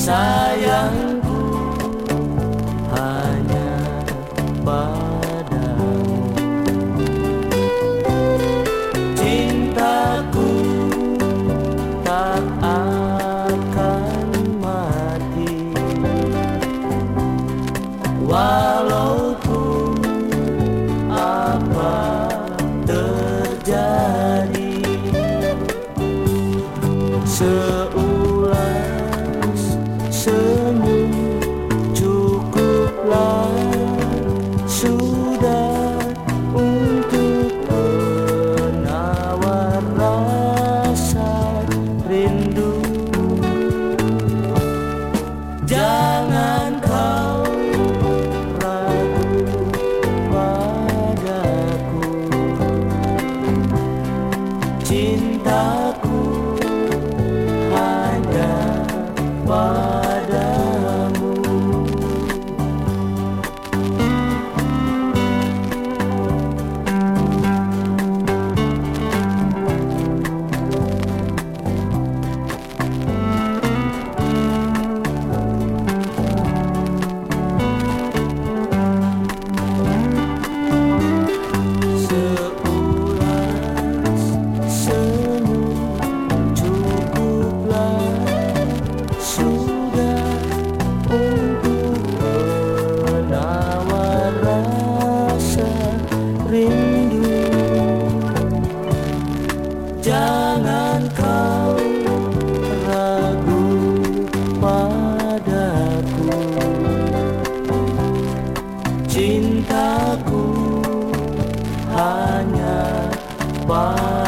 sayangku hanya padamu. Cintaku tak akan mati. Walaupun apa terjadi Seumur rindu. Jangan kau ragu padaku. Cintaku hanya padamu